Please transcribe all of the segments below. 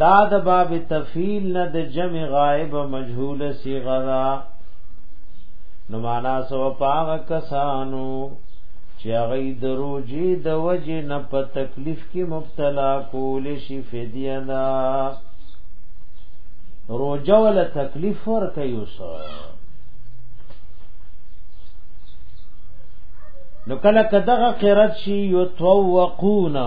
دا د باب تفیل نه د جمع غائب مجهول صیغه دا نو معنا سو پاغه کسانو چې هغه د روزي د وجې نه په تکلیف کې مبتلا کول شي فدیه دا روزه ولا تکلیف ور کوي وسه نو کله کدغه قرات شي یتوقونه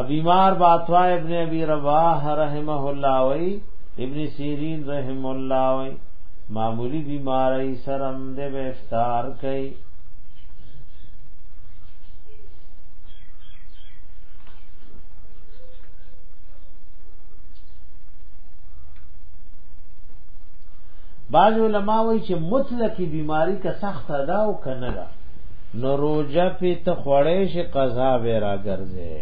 ابیمار باتوا ابن ابي رواح رحمه الله وی ابن سیرین رحم الله وی معمولی بیماری سرم دې افطار کوي بعض علما وایي چې مطلقي بیماری که سخته ده او کنه ده نو روجه پی ته خوړې شي قضا به راګرځي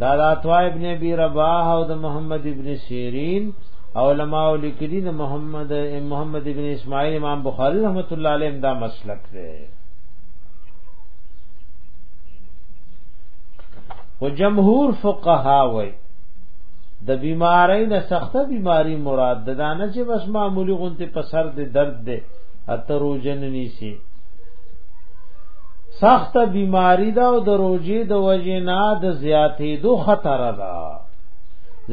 دا د عطا ابن ابي رباح او د محمد ابن سيرين علماء لیکلي د محمد محمد ابن اسماعيل امام بخاري رحمت الله عليه دا مسلک دی و جمهور فقها وای د بیماری نه سخته بیماری مراد ده نه چې بس معمولی غونته په سر د درد ده اتروجن نیسی سخت بیماری دا او د روزي د وجې نه د زیاتې دو خطر ده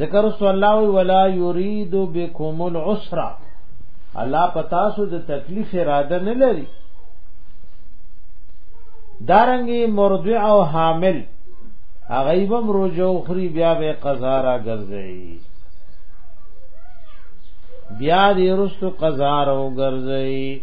ذکر صلی الله ولا یرید بكم العسر الله پتا سو د تکلیف اراده نه لري دارنګي مرضع او حامل غیبم روزو خری بیا به قضا را ګرځي بیا دې رسو قضا را ګرځي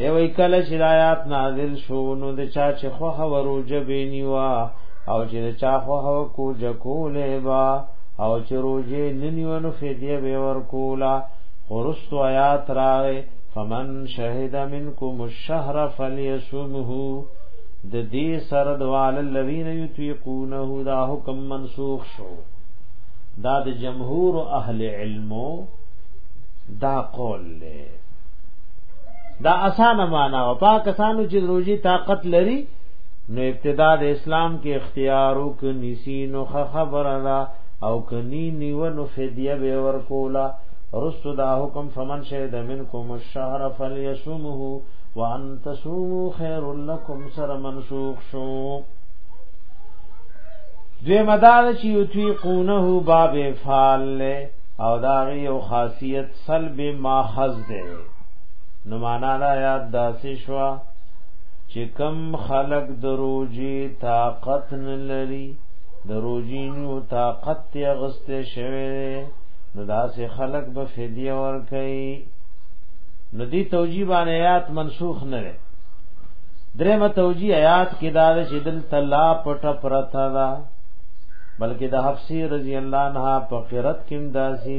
ای وای کله چې آیات نازل شو نو د چا چې خو ورو جبې نیوا او چې د چا خو هو کو جکولې با او چې روزه ننیو نو فدیه به ور کولا ورستو آیات راغې فمن شهد منکم الشهر فليصمه د دې سره د وال الذين يطيقونه دا حکم منسوخ شو دا د جمهور اهل علمو دا قول له دا اسانه معنا او پاکستانو چې روزي طاقت لري نو ابتدا د اسلام کې اختیارو ک نسی نو خبره را او کنی نیو نو فدیه به ورکولا رسو دا حکم فمن شهد منکم الشهر فلیصومه وان تصوموا خیر لکم سر منسوخ شو دوی مدار چې یتیقونه باب فال او داغي او خاصیت سلب ماخذ ده نو معنا دا یاد داسې شو چې کم خلق دروجي طاقت نه لري دروجي نو طاقت یې غسته شوی نو داسې خلق به فدیه ور کوي نو دی توجیه باندې آیات منسوخ نه لري درېم توجیه آیات کې دا چې دل تلا پټ پرتا دا بلکې د حفصه رضی الله عنها په قرت کې داسي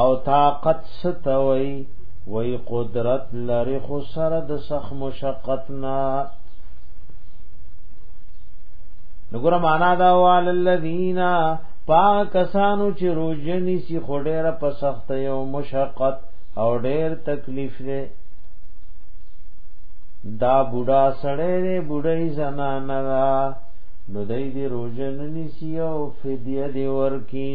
او طاقت ستوي وای قدرت لري خو سره د سخ مشقت نه نګور معنا دا وال الذین پاکسانو چې روزنی سی خډیر په سخت یو مشقت او ډیر تکلیف دی دا بوډا سړی دی بوډای زنانه نو دای دی روزنی سی او فدیه دی ورکی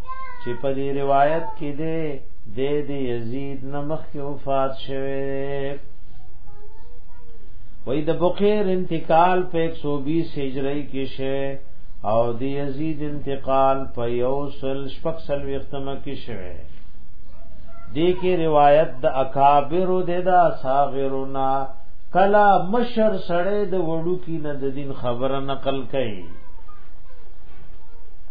چې په دې روایت کې ده د دې یزید نمخ کې وفات شوه وې د بخیر انتقال په 120 هجری کې شه او د یزید انتقال په یوسل شپږ سل وختمه کې شوه دې کې روایت د اکابر او د اصغرنا کلا مشر سړې د وړو کې نه د دین خبره نقل کړي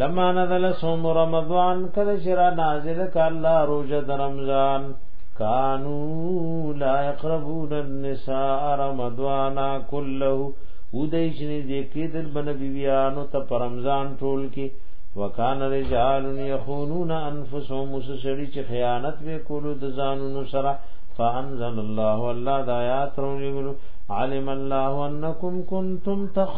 لما نزل صوم رمضان کله چې را نازل ک الله روزه د رمضان کانو لا يقربون النساء رمضان كله ودای چې دې کې د بنبي بیانو ته پر رمضان ټول کې وکان رجال يخونون انفسهم مسسری چې خیانت به کولو د ځانونو سره فانزل الله الله د آیات رولې علم الله انکم کنتم تخ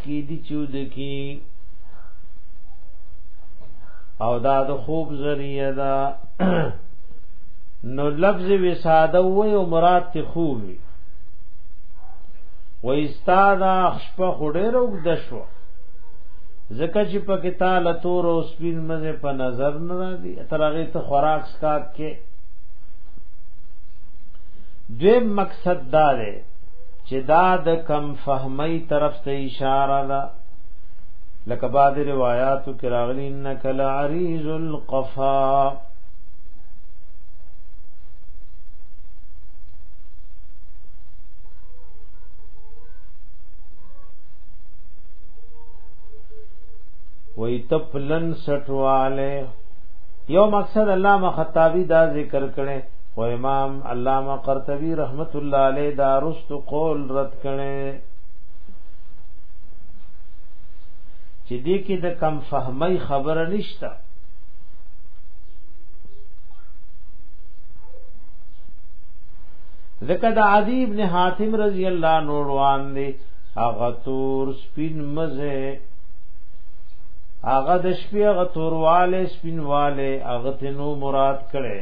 کی دی چود کی او دا د خوب ذریعہ دا نو لفظ وساده وی او مراد ته خوب وی و استاد اخشپ خډیر او د شو زکه چې په کې تعالی تور او سپین مزه په نظر نه را دي ترغه ته خوراک سکاک کې دوی مقصد دا دی چې دا د کم فهمي طرف ته اشاره ده لکه بعد روایاتو کې راغلي انک لعریز القفا وی تپلن سټواله یو مقصد علامه خطابی دا ذکر کړي او امام علامه قرطبي رحمت الله علیه دا رست قول رد کړي چې دې کې د کم فهمي خبره نشته ځکه د عدی ابن حاتم رضی الله عنه روان دي هغه تور سپین مزه هغه د شپې هغه تورواله سپینواله هغه تنو مراد کړي